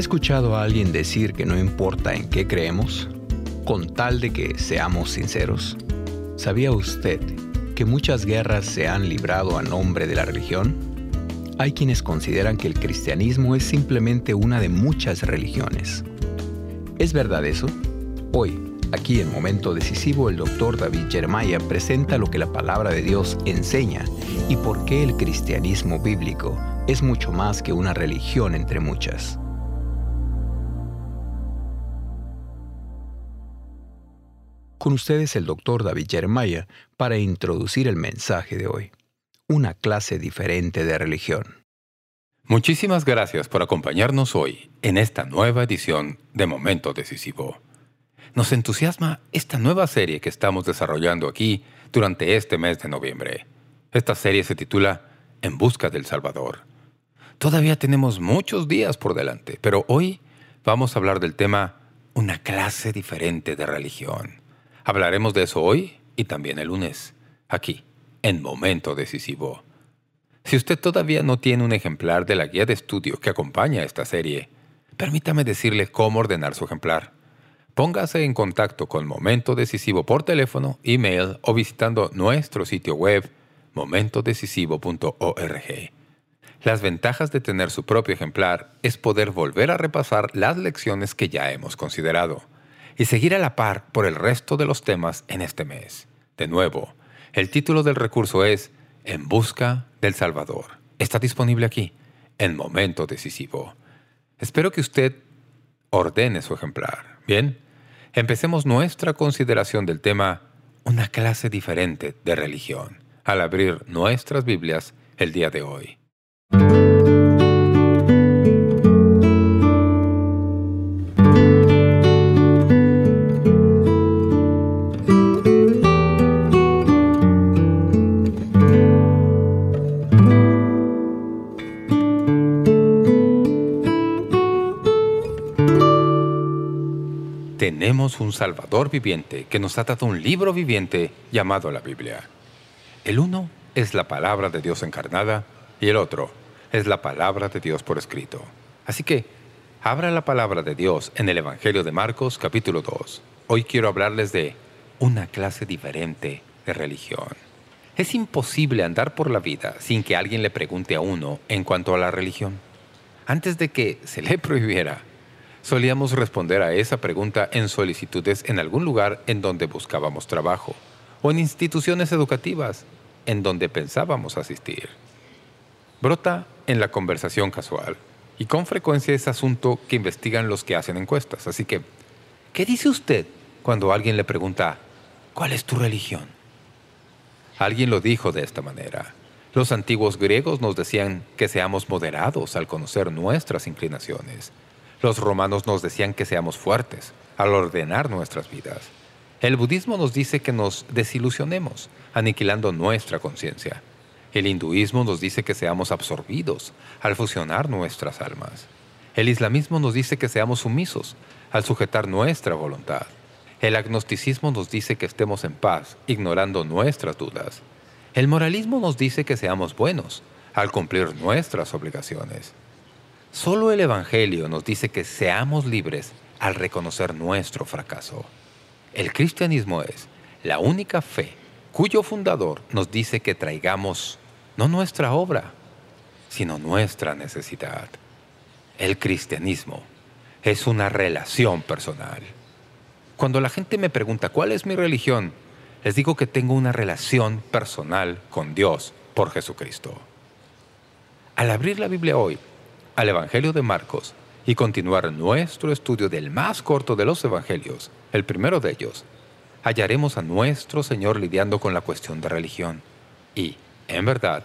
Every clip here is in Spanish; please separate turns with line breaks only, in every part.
escuchado a alguien decir que no importa en qué creemos, con tal de que seamos sinceros? ¿Sabía usted que muchas guerras se han librado a nombre de la religión? Hay quienes consideran que el cristianismo es simplemente una de muchas religiones. ¿Es verdad eso? Hoy, aquí en Momento Decisivo, el doctor David Jeremiah presenta lo que la palabra de Dios enseña y por qué el cristianismo bíblico es mucho más que una religión entre muchas. Con ustedes el doctor David Jeremiah para introducir el mensaje de hoy. Una clase diferente de religión.
Muchísimas gracias por acompañarnos hoy en esta nueva edición de Momento Decisivo. Nos entusiasma esta nueva serie que estamos desarrollando aquí durante este mes de noviembre. Esta serie se titula En busca del Salvador. Todavía tenemos muchos días por delante, pero hoy vamos a hablar del tema Una clase diferente de religión. Hablaremos de eso hoy y también el lunes, aquí, en Momento Decisivo. Si usted todavía no tiene un ejemplar de la guía de estudio que acompaña esta serie, permítame decirle cómo ordenar su ejemplar. Póngase en contacto con Momento Decisivo por teléfono, email o visitando nuestro sitio web momentodecisivo.org. Las ventajas de tener su propio ejemplar es poder volver a repasar las lecciones que ya hemos considerado y seguir a la par por el resto de los temas en este mes. De nuevo, el título del recurso es En busca del Salvador. Está disponible aquí, en Momento Decisivo. Espero que usted ordene su ejemplar. Bien, empecemos nuestra consideración del tema Una clase diferente de religión, al abrir nuestras Biblias el día de hoy. Tenemos un Salvador viviente que nos ha dado un libro viviente llamado la Biblia. El uno es la palabra de Dios encarnada y el otro es la palabra de Dios por escrito. Así que, abra la palabra de Dios en el Evangelio de Marcos capítulo 2. Hoy quiero hablarles de una clase diferente de religión. Es imposible andar por la vida sin que alguien le pregunte a uno en cuanto a la religión. Antes de que se le prohibiera, Solíamos responder a esa pregunta en solicitudes en algún lugar en donde buscábamos trabajo o en instituciones educativas en donde pensábamos asistir. Brota en la conversación casual y con frecuencia es asunto que investigan los que hacen encuestas. Así que, ¿qué dice usted cuando alguien le pregunta ¿cuál es tu religión? Alguien lo dijo de esta manera. Los antiguos griegos nos decían que seamos moderados al conocer nuestras inclinaciones los romanos nos decían que seamos fuertes al ordenar nuestras vidas. El budismo nos dice que nos desilusionemos, aniquilando nuestra conciencia. El hinduismo nos dice que seamos absorbidos al fusionar nuestras almas. El islamismo nos dice que seamos sumisos al sujetar nuestra voluntad. El agnosticismo nos dice que estemos en paz, ignorando nuestras dudas. El moralismo nos dice que seamos buenos al cumplir nuestras obligaciones. Solo el Evangelio nos dice que seamos libres al reconocer nuestro fracaso. El cristianismo es la única fe cuyo fundador nos dice que traigamos no nuestra obra, sino nuestra necesidad. El cristianismo es una relación personal. Cuando la gente me pregunta cuál es mi religión, les digo que tengo una relación personal con Dios por Jesucristo. Al abrir la Biblia hoy, al Evangelio de Marcos y continuar nuestro estudio del más corto de los Evangelios, el primero de ellos, hallaremos a nuestro Señor lidiando con la cuestión de religión. Y, en verdad,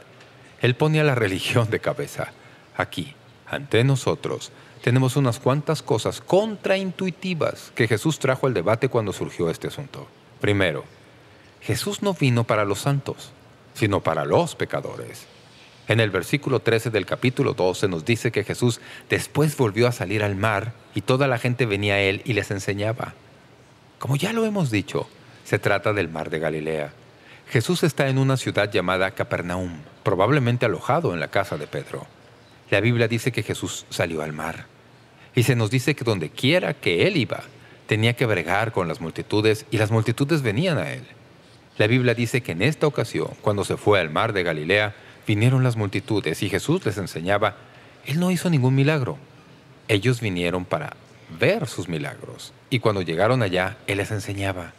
Él pone a la religión de cabeza. Aquí, ante nosotros, tenemos unas cuantas cosas contraintuitivas que Jesús trajo al debate cuando surgió este asunto. Primero, Jesús no vino para los santos, sino para los pecadores. En el versículo 13 del capítulo 12 nos dice que Jesús después volvió a salir al mar y toda la gente venía a él y les enseñaba. Como ya lo hemos dicho, se trata del mar de Galilea. Jesús está en una ciudad llamada Capernaum, probablemente alojado en la casa de Pedro. La Biblia dice que Jesús salió al mar. Y se nos dice que donde quiera que él iba, tenía que bregar con las multitudes y las multitudes venían a él. La Biblia dice que en esta ocasión, cuando se fue al mar de Galilea, vinieron las multitudes y Jesús les enseñaba. Él no hizo ningún milagro. Ellos vinieron para ver sus milagros. Y cuando llegaron allá, Él les enseñaba.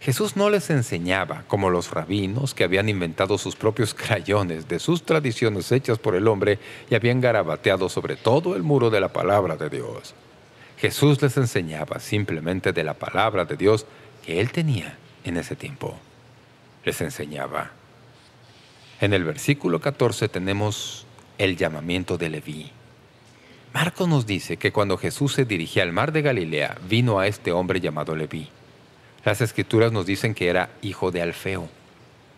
Jesús no les enseñaba como los rabinos que habían inventado sus propios crayones de sus tradiciones hechas por el hombre y habían garabateado sobre todo el muro de la palabra de Dios. Jesús les enseñaba simplemente de la palabra de Dios que Él tenía en ese tiempo. Les enseñaba. En el versículo 14 tenemos el llamamiento de Leví. Marcos nos dice que cuando Jesús se dirigía al mar de Galilea, vino a este hombre llamado Leví. Las Escrituras nos dicen que era hijo de Alfeo.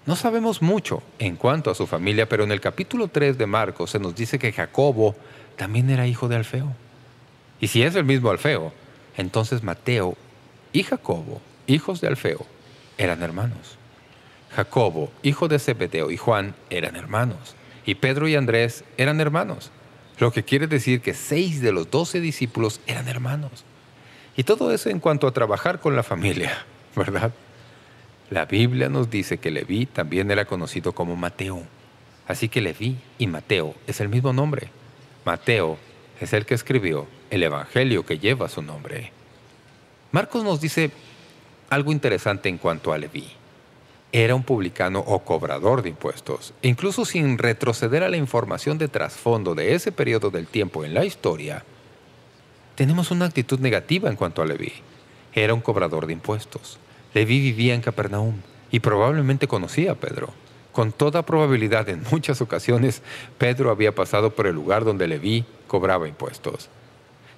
No sabemos mucho en cuanto a su familia, pero en el capítulo 3 de Marcos se nos dice que Jacobo también era hijo de Alfeo. Y si es el mismo Alfeo, entonces Mateo y Jacobo, hijos de Alfeo, eran hermanos. Jacobo, hijo de Zebedeo, y Juan eran hermanos. Y Pedro y Andrés eran hermanos. Lo que quiere decir que seis de los doce discípulos eran hermanos. Y todo eso en cuanto a trabajar con la familia, ¿verdad? La Biblia nos dice que Leví también era conocido como Mateo. Así que Leví y Mateo es el mismo nombre. Mateo es el que escribió el Evangelio que lleva su nombre. Marcos nos dice algo interesante en cuanto a Leví. Era un publicano o cobrador de impuestos. Incluso sin retroceder a la información de trasfondo de ese periodo del tiempo en la historia, tenemos una actitud negativa en cuanto a Leví. Era un cobrador de impuestos. Leví vivía en Capernaum y probablemente conocía a Pedro. Con toda probabilidad, en muchas ocasiones, Pedro había pasado por el lugar donde Leví cobraba impuestos.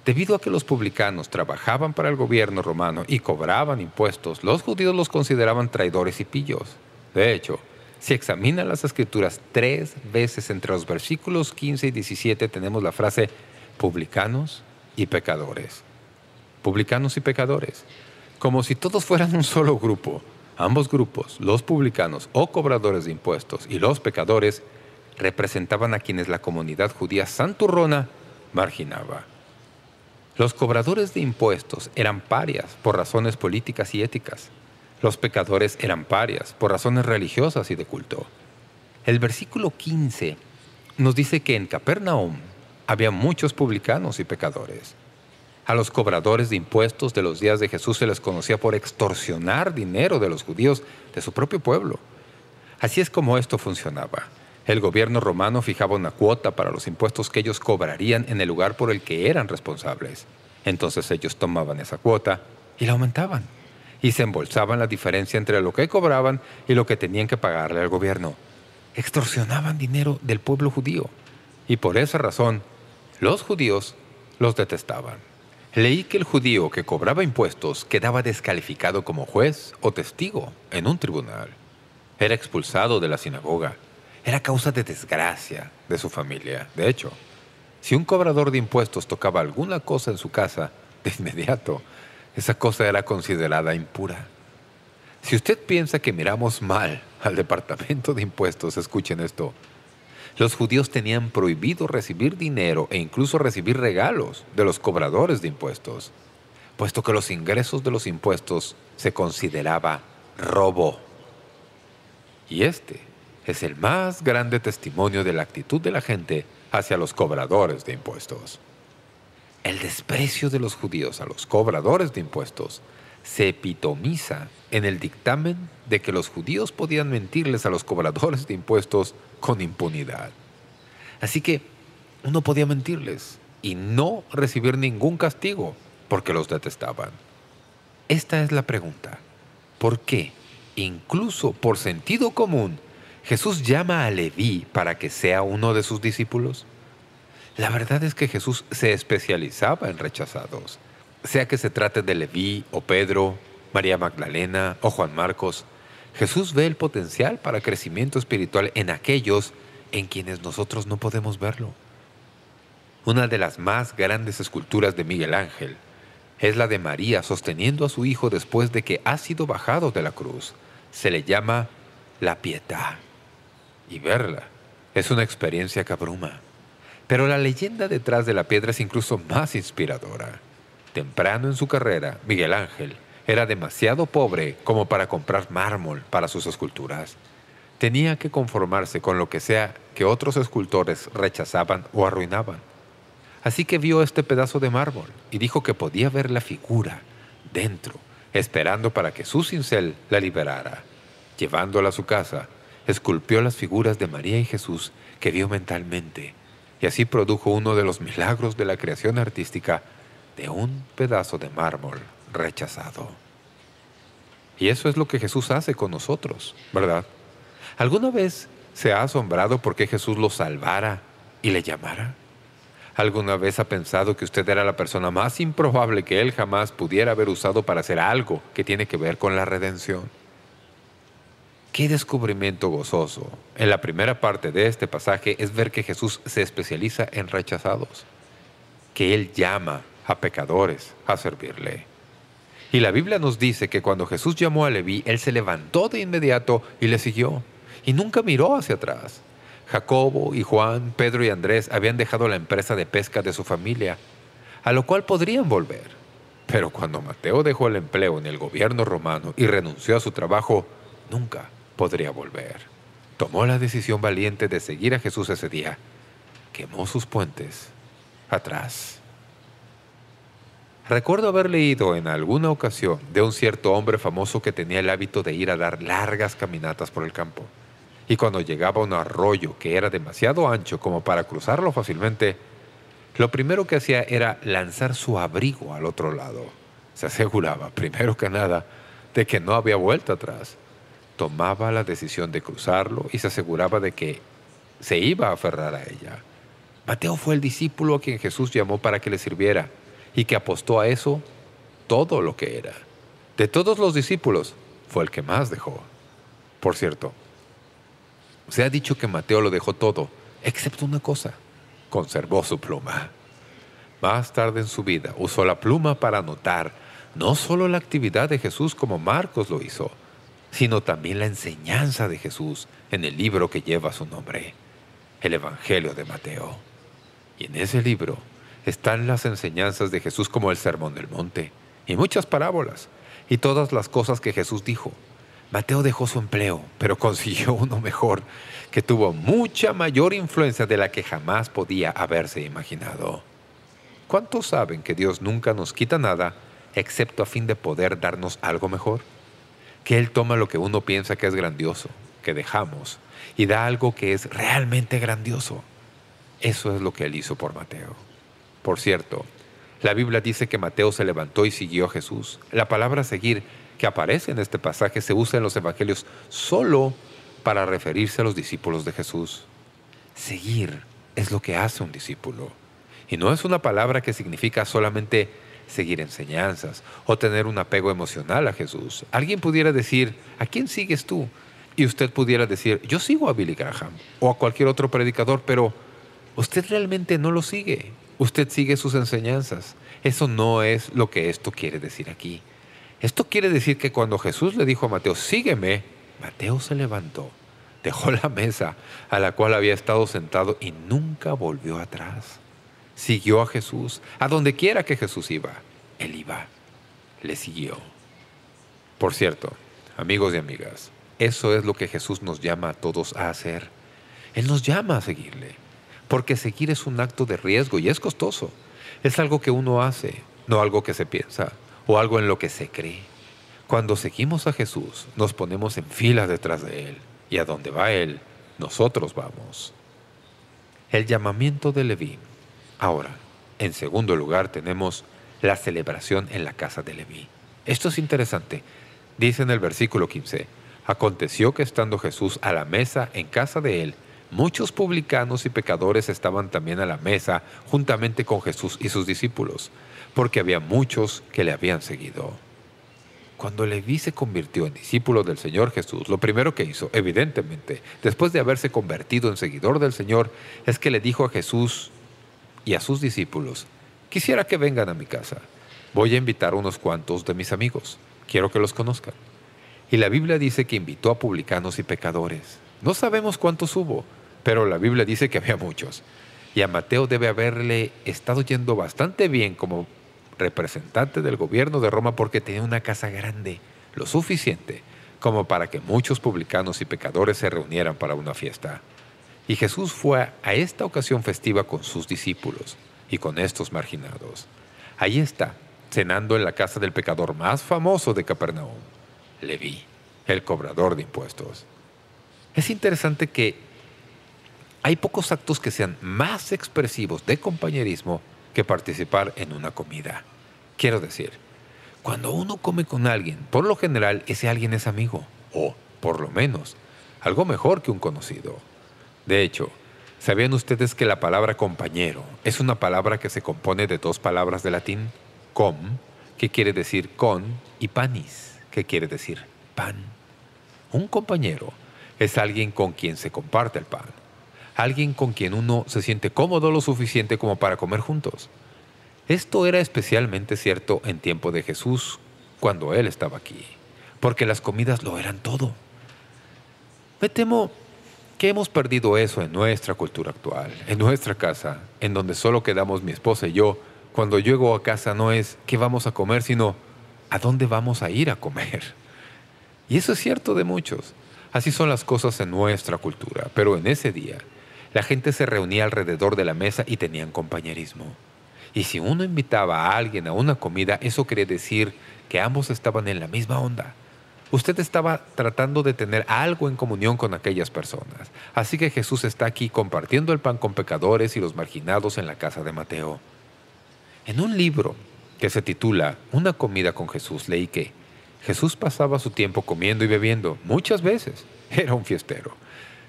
Debido a que los publicanos trabajaban para el gobierno romano y cobraban impuestos, los judíos los consideraban traidores y pillos. De hecho, si examinan las Escrituras tres veces entre los versículos 15 y 17 tenemos la frase publicanos y pecadores. Publicanos y pecadores. Como si todos fueran un solo grupo. Ambos grupos, los publicanos o cobradores de impuestos y los pecadores, representaban a quienes la comunidad judía santurrona marginaba. Los cobradores de impuestos eran parias por razones políticas y éticas. Los pecadores eran parias por razones religiosas y de culto. El versículo 15 nos dice que en Capernaum había muchos publicanos y pecadores. A los cobradores de impuestos de los días de Jesús se les conocía por extorsionar dinero de los judíos de su propio pueblo. Así es como esto funcionaba. El gobierno romano fijaba una cuota para los impuestos que ellos cobrarían en el lugar por el que eran responsables. Entonces ellos tomaban esa cuota y la aumentaban. Y se embolsaban la diferencia entre lo que cobraban y lo que tenían que pagarle al gobierno. Extorsionaban dinero del pueblo judío. Y por esa razón, los judíos los detestaban. Leí que el judío que cobraba impuestos quedaba descalificado como juez o testigo en un tribunal. Era expulsado de la sinagoga era causa de desgracia de su familia. De hecho, si un cobrador de impuestos tocaba alguna cosa en su casa, de inmediato, esa cosa era considerada impura. Si usted piensa que miramos mal al departamento de impuestos, escuchen esto. Los judíos tenían prohibido recibir dinero e incluso recibir regalos de los cobradores de impuestos, puesto que los ingresos de los impuestos se consideraba robo. Y este es el más grande testimonio de la actitud de la gente hacia los cobradores de impuestos. El desprecio de los judíos a los cobradores de impuestos se epitomiza en el dictamen de que los judíos podían mentirles a los cobradores de impuestos con impunidad. Así que uno podía mentirles y no recibir ningún castigo porque los detestaban. Esta es la pregunta. ¿Por qué, incluso por sentido común, Jesús llama a Leví para que sea uno de sus discípulos. La verdad es que Jesús se especializaba en rechazados. Sea que se trate de Leví o Pedro, María Magdalena o Juan Marcos, Jesús ve el potencial para crecimiento espiritual en aquellos en quienes nosotros no podemos verlo. Una de las más grandes esculturas de Miguel Ángel es la de María sosteniendo a su hijo después de que ha sido bajado de la cruz. Se le llama La Pietà y verla es una experiencia que. Pero la leyenda detrás de la piedra es incluso más inspiradora. Temprano en su carrera, Miguel Ángel era demasiado pobre como para comprar mármol para sus esculturas. Tenía que conformarse con lo que sea que otros escultores rechazaban o arruinaban. Así que vio este pedazo de mármol y dijo que podía ver la figura dentro, esperando para que su cincel la liberara. Llevándola a su casa, esculpió las figuras de María y Jesús que vio mentalmente, y así produjo uno de los milagros de la creación artística de un pedazo de mármol rechazado. Y eso es lo que Jesús hace con nosotros, ¿verdad? ¿Alguna vez se ha asombrado porque Jesús lo salvara y le llamara? ¿Alguna vez ha pensado que usted era la persona más improbable que Él jamás pudiera haber usado para hacer algo que tiene que ver con la redención? ¡Qué descubrimiento gozoso! En la primera parte de este pasaje es ver que Jesús se especializa en rechazados, que Él llama a pecadores a servirle. Y la Biblia nos dice que cuando Jesús llamó a Leví, Él se levantó de inmediato y le siguió, y nunca miró hacia atrás. Jacobo y Juan, Pedro y Andrés habían dejado la empresa de pesca de su familia, a lo cual podrían volver. Pero cuando Mateo dejó el empleo en el gobierno romano y renunció a su trabajo, nunca podría volver. Tomó la decisión valiente de seguir a Jesús ese día. Quemó sus puentes atrás. Recuerdo haber leído en alguna ocasión de un cierto hombre famoso que tenía el hábito de ir a dar largas caminatas por el campo y cuando llegaba a un arroyo que era demasiado ancho como para cruzarlo fácilmente, lo primero que hacía era lanzar su abrigo al otro lado. Se aseguraba, primero que nada, de que no había vuelta atrás. Tomaba la decisión de cruzarlo y se aseguraba de que se iba a aferrar a ella. Mateo fue el discípulo a quien Jesús llamó para que le sirviera y que apostó a eso todo lo que era. De todos los discípulos, fue el que más dejó. Por cierto, se ha dicho que Mateo lo dejó todo, excepto una cosa. Conservó su pluma. Más tarde en su vida usó la pluma para anotar no solo la actividad de Jesús como Marcos lo hizo, sino también la enseñanza de Jesús en el libro que lleva su nombre, el Evangelio de Mateo. Y en ese libro están las enseñanzas de Jesús como el Sermón del Monte, y muchas parábolas, y todas las cosas que Jesús dijo, Mateo dejó su empleo, pero consiguió uno mejor, que tuvo mucha mayor influencia de la que jamás podía haberse imaginado. ¿Cuántos saben que Dios nunca nos quita nada, excepto a fin de poder darnos algo mejor? Que Él toma lo que uno piensa que es grandioso, que dejamos, y da algo que es realmente grandioso. Eso es lo que Él hizo por Mateo. Por cierto, la Biblia dice que Mateo se levantó y siguió a Jesús. La palabra seguir que aparece en este pasaje se usa en los evangelios solo para referirse a los discípulos de Jesús. Seguir es lo que hace un discípulo. Y no es una palabra que significa solamente seguir enseñanzas o tener un apego emocional a Jesús. Alguien pudiera decir, ¿a quién sigues tú? Y usted pudiera decir, yo sigo a Billy Graham o a cualquier otro predicador, pero usted realmente no lo sigue. Usted sigue sus enseñanzas. Eso no es lo que esto quiere decir aquí. Esto quiere decir que cuando Jesús le dijo a Mateo, sígueme, Mateo se levantó, dejó la mesa a la cual había estado sentado y nunca volvió atrás. Siguió a Jesús, a donde quiera que Jesús iba. Él iba, le siguió. Por cierto, amigos y amigas, eso es lo que Jesús nos llama a todos a hacer. Él nos llama a seguirle, porque seguir es un acto de riesgo y es costoso. Es algo que uno hace, no algo que se piensa o algo en lo que se cree. Cuando seguimos a Jesús, nos ponemos en fila detrás de Él, y a donde va Él, nosotros vamos. El llamamiento de Leví. Ahora, en segundo lugar tenemos la celebración en la casa de Leví. Esto es interesante. Dice en el versículo 15, Aconteció que estando Jesús a la mesa en casa de él, muchos publicanos y pecadores estaban también a la mesa juntamente con Jesús y sus discípulos porque había muchos que le habían seguido. Cuando Leví se convirtió en discípulo del Señor Jesús, lo primero que hizo, evidentemente, después de haberse convertido en seguidor del Señor, es que le dijo a Jesús y a sus discípulos, «Quisiera que vengan a mi casa. Voy a invitar unos cuantos de mis amigos. Quiero que los conozcan». Y la Biblia dice que invitó a publicanos y pecadores. No sabemos cuántos hubo, pero la Biblia dice que había muchos. y a Mateo debe haberle estado yendo bastante bien como representante del gobierno de Roma porque tenía una casa grande, lo suficiente como para que muchos publicanos y pecadores se reunieran para una fiesta. Y Jesús fue a esta ocasión festiva con sus discípulos y con estos marginados. Ahí está, cenando en la casa del pecador más famoso de Capernaum, Leví, el cobrador de impuestos. Es interesante que hay pocos actos que sean más expresivos de compañerismo que participar en una comida. Quiero decir, cuando uno come con alguien, por lo general ese alguien es amigo, o, por lo menos, algo mejor que un conocido. De hecho, ¿sabían ustedes que la palabra compañero es una palabra que se compone de dos palabras de latín? Com, que quiere decir con, y panis, que quiere decir pan. Un compañero es alguien con quien se comparte el pan alguien con quien uno se siente cómodo lo suficiente como para comer juntos. Esto era especialmente cierto en tiempo de Jesús, cuando Él estaba aquí, porque las comidas lo eran todo. Me temo que hemos perdido eso en nuestra cultura actual, en nuestra casa, en donde solo quedamos mi esposa y yo. Cuando llego a casa no es qué vamos a comer, sino a dónde vamos a ir a comer. Y eso es cierto de muchos. Así son las cosas en nuestra cultura, pero en ese día la gente se reunía alrededor de la mesa y tenían compañerismo. Y si uno invitaba a alguien a una comida, eso quería decir que ambos estaban en la misma onda. Usted estaba tratando de tener algo en comunión con aquellas personas. Así que Jesús está aquí compartiendo el pan con pecadores y los marginados en la casa de Mateo. En un libro que se titula Una comida con Jesús, leí que Jesús pasaba su tiempo comiendo y bebiendo muchas veces. Era un fiestero.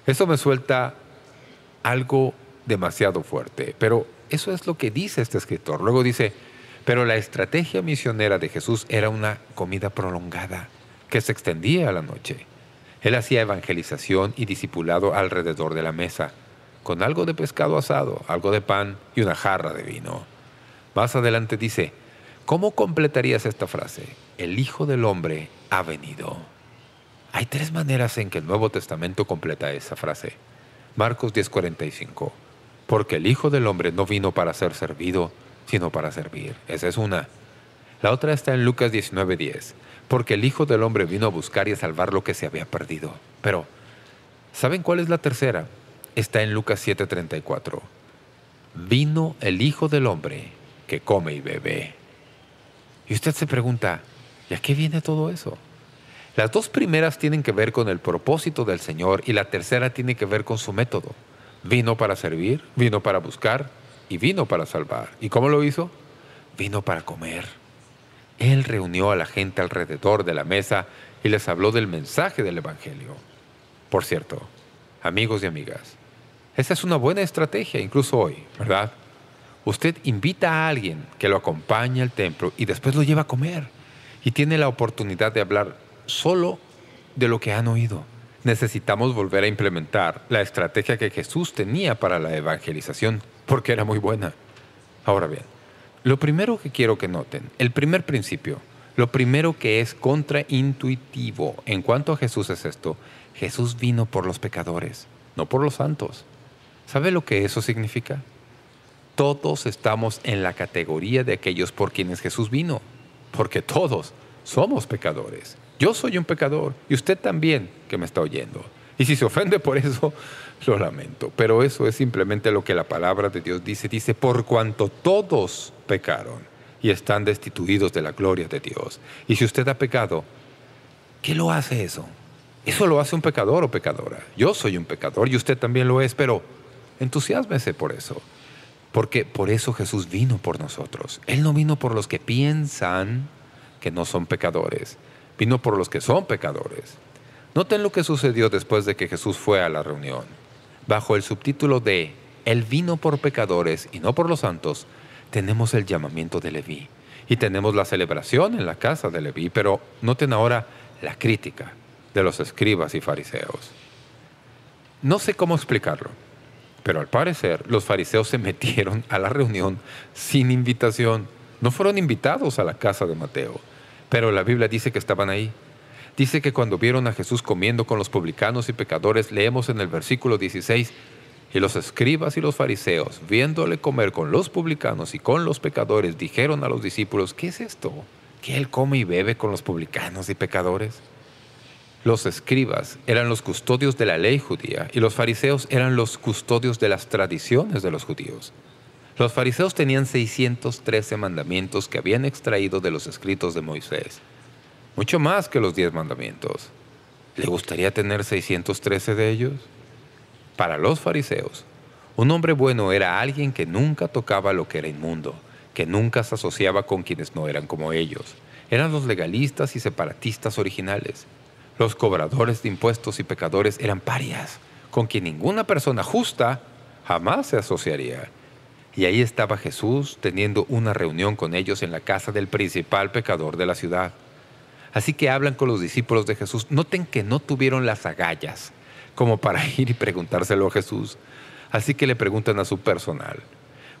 Eso me suelta algo demasiado fuerte. Pero eso es lo que dice este escritor. Luego dice, pero la estrategia misionera de Jesús era una comida prolongada que se extendía a la noche. Él hacía evangelización y discipulado alrededor de la mesa, con algo de pescado asado, algo de pan y una jarra de vino. Más adelante dice, ¿cómo completarías esta frase? El Hijo del Hombre ha venido. Hay tres maneras en que el Nuevo Testamento completa esa frase. Marcos 10:45. Porque el Hijo del Hombre no vino para ser servido, sino para servir. Esa es una. La otra está en Lucas 19:10. Porque el Hijo del Hombre vino a buscar y a salvar lo que se había perdido. Pero, ¿saben cuál es la tercera? Está en Lucas 7:34. Vino el Hijo del Hombre que come y bebe. Y usted se pregunta, ¿y a qué viene todo eso? Las dos primeras tienen que ver con el propósito del Señor y la tercera tiene que ver con su método. Vino para servir, vino para buscar y vino para salvar. ¿Y cómo lo hizo? Vino para comer. Él reunió a la gente alrededor de la mesa y les habló del mensaje del Evangelio. Por cierto, amigos y amigas, esa es una buena estrategia incluso hoy, ¿verdad? Usted invita a alguien que lo acompañe al templo y después lo lleva a comer y tiene la oportunidad de hablar solo de lo que han oído. Necesitamos volver a implementar la estrategia que Jesús tenía para la evangelización, porque era muy buena. Ahora bien, lo primero que quiero que noten, el primer principio, lo primero que es contraintuitivo en cuanto a Jesús es esto, Jesús vino por los pecadores, no por los santos. ¿Sabe lo que eso significa? Todos estamos en la categoría de aquellos por quienes Jesús vino, porque todos somos pecadores. Yo soy un pecador y usted también que me está oyendo. Y si se ofende por eso, lo lamento. Pero eso es simplemente lo que la palabra de Dios dice. Dice, por cuanto todos pecaron y están destituidos de la gloria de Dios. Y si usted ha pecado, ¿qué lo hace eso? Eso lo hace un pecador o pecadora. Yo soy un pecador y usted también lo es, pero entusiasmese por eso. Porque por eso Jesús vino por nosotros. Él no vino por los que piensan que no son pecadores, vino por los que son pecadores. Noten lo que sucedió después de que Jesús fue a la reunión. Bajo el subtítulo de «Él vino por pecadores y no por los santos», tenemos el llamamiento de Leví. Y tenemos la celebración en la casa de Leví, pero noten ahora la crítica de los escribas y fariseos. No sé cómo explicarlo, pero al parecer los fariseos se metieron a la reunión sin invitación. No fueron invitados a la casa de Mateo. Pero la Biblia dice que estaban ahí. Dice que cuando vieron a Jesús comiendo con los publicanos y pecadores, leemos en el versículo 16, Y los escribas y los fariseos, viéndole comer con los publicanos y con los pecadores, dijeron a los discípulos, ¿qué es esto? ¿Que él come y bebe con los publicanos y pecadores? Los escribas eran los custodios de la ley judía y los fariseos eran los custodios de las tradiciones de los judíos. Los fariseos tenían 613 mandamientos que habían extraído de los escritos de Moisés, mucho más que los diez mandamientos. ¿Le gustaría tener 613 de ellos? Para los fariseos, un hombre bueno era alguien que nunca tocaba lo que era inmundo, que nunca se asociaba con quienes no eran como ellos. Eran los legalistas y separatistas originales. Los cobradores de impuestos y pecadores eran parias, con quien ninguna persona justa jamás se asociaría. Y ahí estaba Jesús teniendo una reunión con ellos en la casa del principal pecador de la ciudad. Así que hablan con los discípulos de Jesús. Noten que no tuvieron las agallas como para ir y preguntárselo a Jesús. Así que le preguntan a su personal,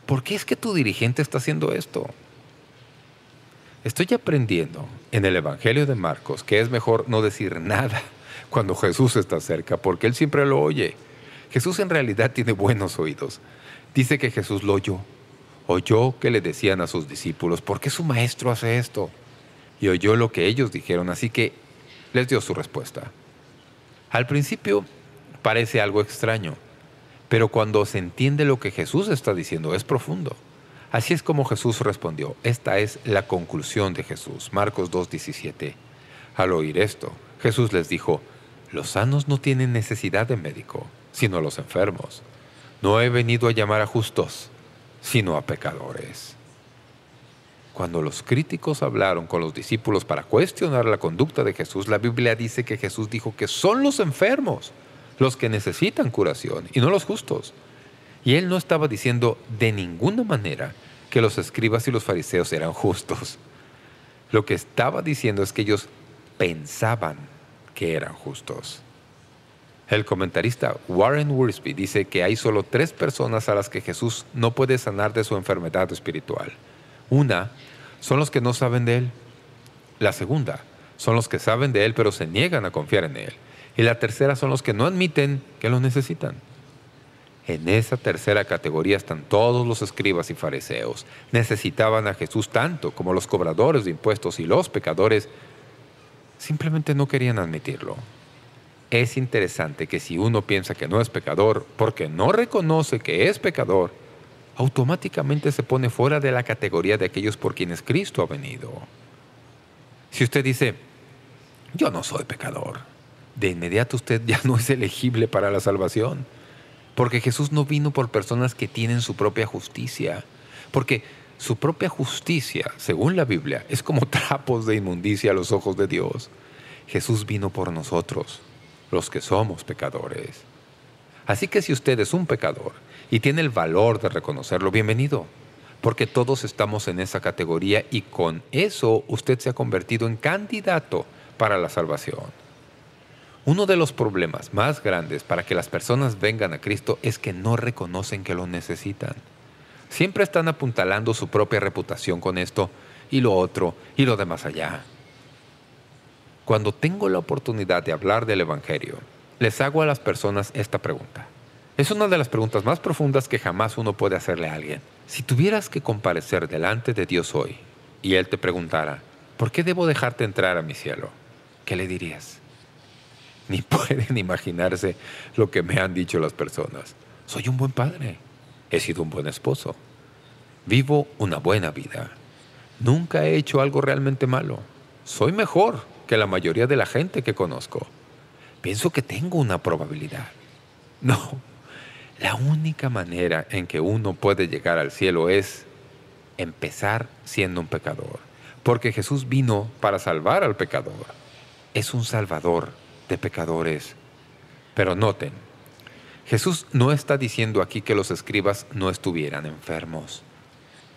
¿por qué es que tu dirigente está haciendo esto? Estoy aprendiendo en el Evangelio de Marcos que es mejor no decir nada cuando Jesús está cerca, porque Él siempre lo oye. Jesús en realidad tiene buenos oídos. Dice que Jesús lo oyó. Oyó que le decían a sus discípulos, ¿por qué su maestro hace esto? Y oyó lo que ellos dijeron, así que les dio su respuesta. Al principio parece algo extraño, pero cuando se entiende lo que Jesús está diciendo es profundo. Así es como Jesús respondió. Esta es la conclusión de Jesús. Marcos 2.17. Al oír esto, Jesús les dijo, «Los sanos no tienen necesidad de médico, sino los enfermos. No he venido a llamar a justos, sino a pecadores». Cuando los críticos hablaron con los discípulos para cuestionar la conducta de Jesús, la Biblia dice que Jesús dijo que son los enfermos los que necesitan curación y no los justos. Y él no estaba diciendo de ninguna manera que los escribas y los fariseos eran justos. Lo que estaba diciendo es que ellos pensaban que eran justos. El comentarista Warren Worsby dice que hay solo tres personas a las que Jesús no puede sanar de su enfermedad espiritual. Una son los que no saben de Él. La segunda son los que saben de Él pero se niegan a confiar en Él. Y la tercera son los que no admiten que lo necesitan. En esa tercera categoría están todos los escribas y fariseos. Necesitaban a Jesús tanto como los cobradores de impuestos y los pecadores. Simplemente no querían admitirlo. Es interesante que si uno piensa que no es pecador porque no reconoce que es pecador, automáticamente se pone fuera de la categoría de aquellos por quienes Cristo ha venido. Si usted dice, yo no soy pecador, de inmediato usted ya no es elegible para la salvación. Porque Jesús no vino por personas que tienen su propia justicia. Porque su propia justicia, según la Biblia, es como trapos de inmundicia a los ojos de Dios. Jesús vino por nosotros, los que somos pecadores. Así que si usted es un pecador y tiene el valor de reconocerlo, bienvenido. Porque todos estamos en esa categoría y con eso usted se ha convertido en candidato para la salvación. Uno de los problemas más grandes para que las personas vengan a Cristo es que no reconocen que lo necesitan. Siempre están apuntalando su propia reputación con esto y lo otro y lo demás allá. Cuando tengo la oportunidad de hablar del Evangelio, les hago a las personas esta pregunta. Es una de las preguntas más profundas que jamás uno puede hacerle a alguien. Si tuvieras que comparecer delante de Dios hoy y Él te preguntara, ¿por qué debo dejarte entrar a mi cielo? ¿Qué le dirías? Ni pueden imaginarse lo que me han dicho las personas. Soy un buen padre. He sido un buen esposo. Vivo una buena vida. Nunca he hecho algo realmente malo. Soy mejor que la mayoría de la gente que conozco. Pienso que tengo una probabilidad. No. La única manera en que uno puede llegar al cielo es empezar siendo un pecador. Porque Jesús vino para salvar al pecador. Es un salvador de pecadores. Pero noten, Jesús no está diciendo aquí que los escribas no estuvieran enfermos.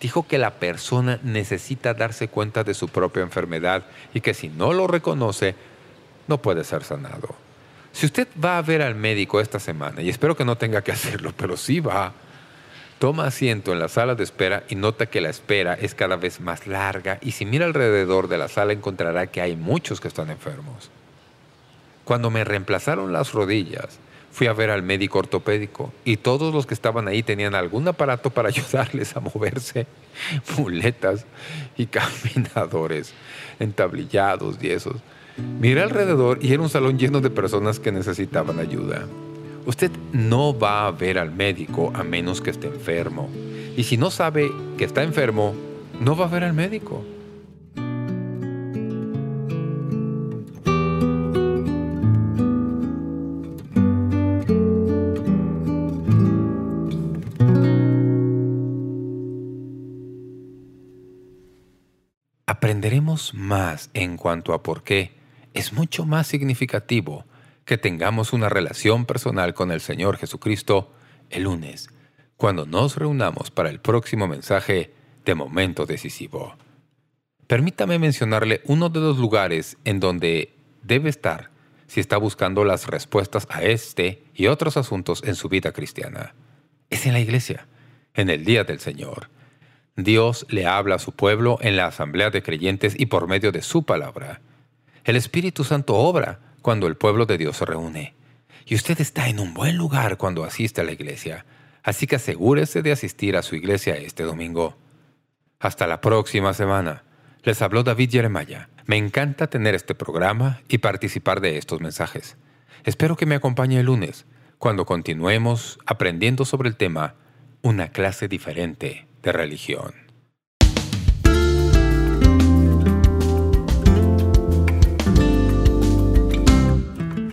Dijo que la persona necesita darse cuenta de su propia enfermedad y que si no lo reconoce, no puede ser sanado. Si usted va a ver al médico esta semana, y espero que no tenga que hacerlo, pero sí va, toma asiento en la sala de espera y nota que la espera es cada vez más larga y si mira alrededor de la sala encontrará que hay muchos que están enfermos. Cuando me reemplazaron las rodillas, Fui a ver al médico ortopédico y todos los que estaban ahí tenían algún aparato para ayudarles a moverse, muletas y caminadores, entablillados y esos. Miré alrededor y era un salón lleno de personas que necesitaban ayuda. Usted no va a ver al médico a menos que esté enfermo. Y si no sabe que está enfermo, no va a ver al médico. Aprenderemos más en cuanto a por qué es mucho más significativo que tengamos una relación personal con el Señor Jesucristo el lunes, cuando nos reunamos para el próximo mensaje de Momento Decisivo. Permítame mencionarle uno de los lugares en donde debe estar si está buscando las respuestas a este y otros asuntos en su vida cristiana. Es en la iglesia, en el Día del Señor. Dios le habla a su pueblo en la asamblea de creyentes y por medio de su palabra. El Espíritu Santo obra cuando el pueblo de Dios se reúne. Y usted está en un buen lugar cuando asiste a la iglesia, así que asegúrese de asistir a su iglesia este domingo. Hasta la próxima semana. Les habló David Jeremiah. Me encanta tener este programa y participar de estos mensajes. Espero que me acompañe el lunes, cuando continuemos aprendiendo sobre el tema Una clase diferente de religión.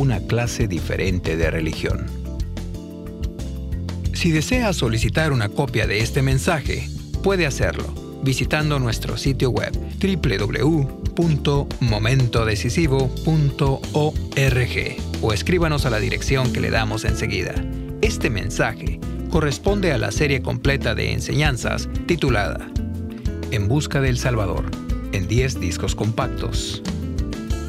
una clase diferente de religión. Si desea solicitar una copia de este mensaje, puede hacerlo visitando nuestro sitio web www.momentodecisivo.org o escríbanos a la dirección que le damos enseguida. Este mensaje corresponde a la serie completa de enseñanzas titulada En Busca del Salvador, en 10 discos compactos.